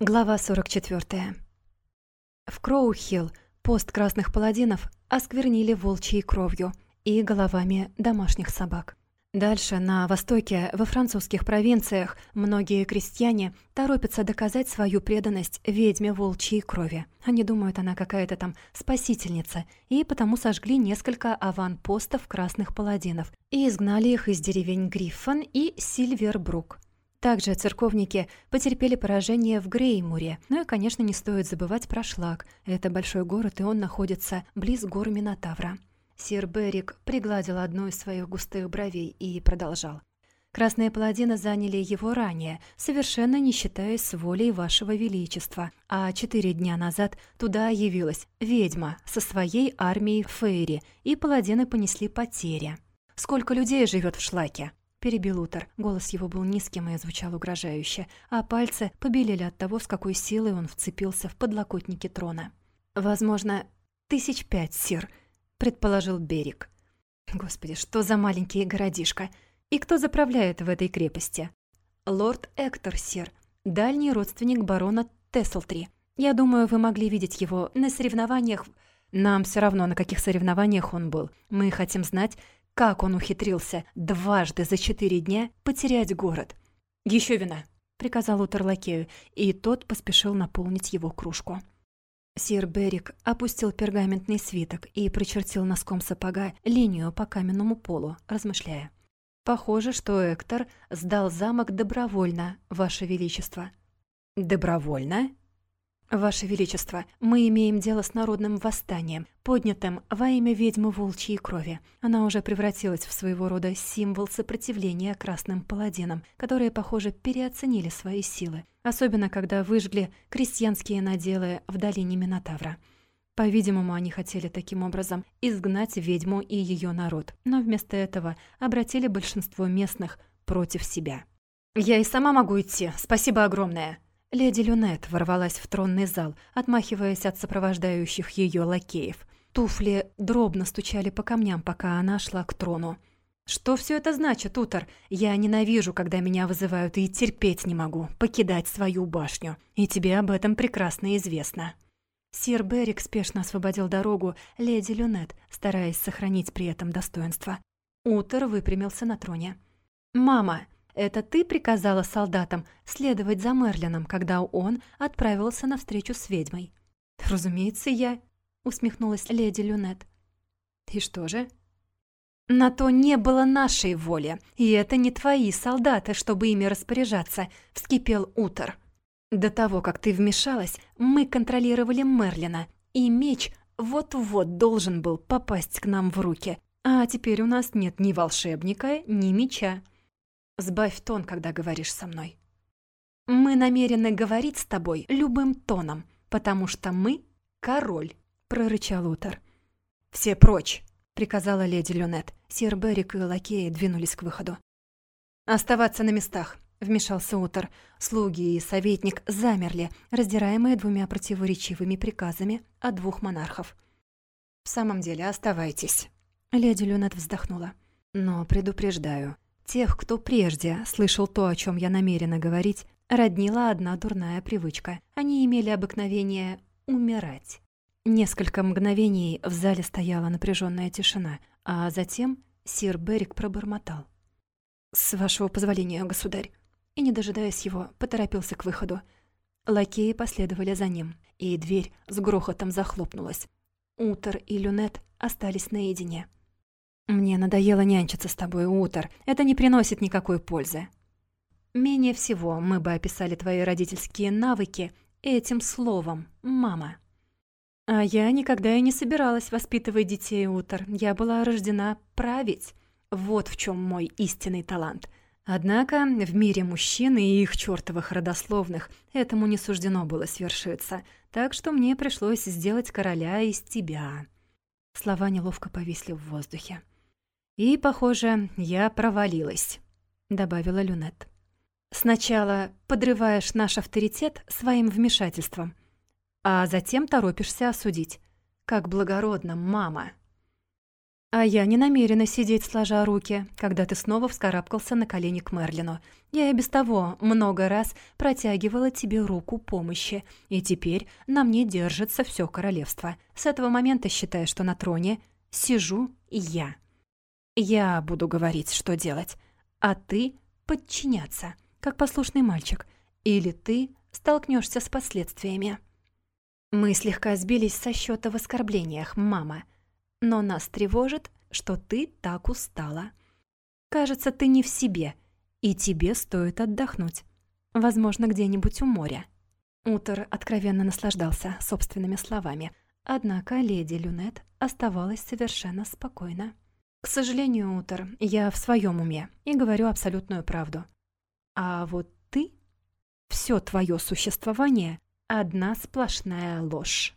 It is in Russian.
Глава 44. В Кроухилл пост красных паладинов осквернили волчьей кровью и головами домашних собак. Дальше, на востоке, во французских провинциях, многие крестьяне торопятся доказать свою преданность ведьме волчьей крови. Они думают, она какая-то там спасительница, и потому сожгли несколько аванпостов красных паладинов и изгнали их из деревень Гриффон и Сильвербрук. Также церковники потерпели поражение в Греймуре. Ну и, конечно, не стоит забывать про Шлак. Это большой город, и он находится близ гор Минотавра. Сир Берик пригладил одну из своих густых бровей и продолжал. Красные паладины заняли его ранее, совершенно не считаясь с волей вашего величества. А четыре дня назад туда явилась ведьма со своей армией Фейри, и паладины понесли потери. Сколько людей живет в Шлаке? Перебил Утор. Голос его был низким и звучал угрожающе, а пальцы побелели от того, с какой силой он вцепился в подлокотники трона. «Возможно, тысяч пять, сир», — предположил Берег. «Господи, что за маленький городишко? И кто заправляет в этой крепости?» «Лорд Эктор, сир, дальний родственник барона Тесселтри. Я думаю, вы могли видеть его на соревнованиях...» «Нам все равно, на каких соревнованиях он был. Мы хотим знать, как он ухитрился дважды за четыре дня потерять город? Еще вина!» — приказал Утер лакею, и тот поспешил наполнить его кружку. Сир Берик опустил пергаментный свиток и прочертил носком сапога линию по каменному полу, размышляя. «Похоже, что Эктор сдал замок добровольно, Ваше Величество». «Добровольно?» «Ваше Величество, мы имеем дело с народным восстанием, поднятым во имя ведьмы волчьей крови. Она уже превратилась в своего рода символ сопротивления красным паладинам, которые, похоже, переоценили свои силы, особенно когда выжгли крестьянские наделы в долине Минотавра. По-видимому, они хотели таким образом изгнать ведьму и ее народ, но вместо этого обратили большинство местных против себя. «Я и сама могу идти, спасибо огромное!» Леди Люнет ворвалась в тронный зал, отмахиваясь от сопровождающих ее лакеев. Туфли дробно стучали по камням, пока она шла к трону. «Что все это значит, Утор? Я ненавижу, когда меня вызывают, и терпеть не могу, покидать свою башню. И тебе об этом прекрасно известно». Сир Берик спешно освободил дорогу леди Люнет, стараясь сохранить при этом достоинство. Утор выпрямился на троне. «Мама, это ты приказала солдатам следовать за Мерлином, когда он отправился на встречу с ведьмой?» «Разумеется, я», — усмехнулась леди Люнет. «И что же?» «На то не было нашей воли, и это не твои солдаты, чтобы ими распоряжаться», — вскипел Утор. «До того, как ты вмешалась, мы контролировали Мерлина, и меч вот-вот должен был попасть к нам в руки, а теперь у нас нет ни волшебника, ни меча». Сбавь тон, когда говоришь со мной. Мы намерены говорить с тобой любым тоном, потому что мы — король, — прорычал Утер. «Все прочь!» — приказала леди Люнет. Сир Берик и лакеи двинулись к выходу. «Оставаться на местах!» — вмешался Утер. Слуги и советник замерли, раздираемые двумя противоречивыми приказами от двух монархов. «В самом деле, оставайтесь!» Леди Люнет вздохнула. «Но предупреждаю, Тех, кто прежде слышал то, о чем я намерена говорить, роднила одна дурная привычка. Они имели обыкновение умирать. Несколько мгновений в зале стояла напряженная тишина, а затем сир Берик пробормотал. «С вашего позволения, государь!» И, не дожидаясь его, поторопился к выходу. Лакеи последовали за ним, и дверь с грохотом захлопнулась. Утер и Люнет остались наедине. «Мне надоело нянчиться с тобой, Утор. Это не приносит никакой пользы». «Менее всего мы бы описали твои родительские навыки этим словом «мама». А я никогда и не собиралась воспитывать детей, Утор. Я была рождена править. Вот в чем мой истинный талант. Однако в мире мужчин и их чертовых родословных этому не суждено было свершиться, так что мне пришлось сделать короля из тебя». Слова неловко повисли в воздухе. «И, похоже, я провалилась», — добавила Люнет. «Сначала подрываешь наш авторитет своим вмешательством, а затем торопишься осудить. Как благородно, мама!» А я не намерена сидеть сложа руки, когда ты снова вскарабкался на колени к Мерлину. Я и без того много раз протягивала тебе руку помощи, и теперь на мне держится все королевство. С этого момента считай, что на троне сижу я. Я буду говорить, что делать, а ты подчиняться, как послушный мальчик, или ты столкнешься с последствиями. Мы слегка сбились со счета в оскорблениях, мама — но нас тревожит, что ты так устала. Кажется, ты не в себе, и тебе стоит отдохнуть. Возможно, где-нибудь у моря». Утор откровенно наслаждался собственными словами, однако леди Люнет оставалась совершенно спокойна. «К сожалению, Утор, я в своем уме и говорю абсолютную правду. А вот ты, все твое существование — одна сплошная ложь».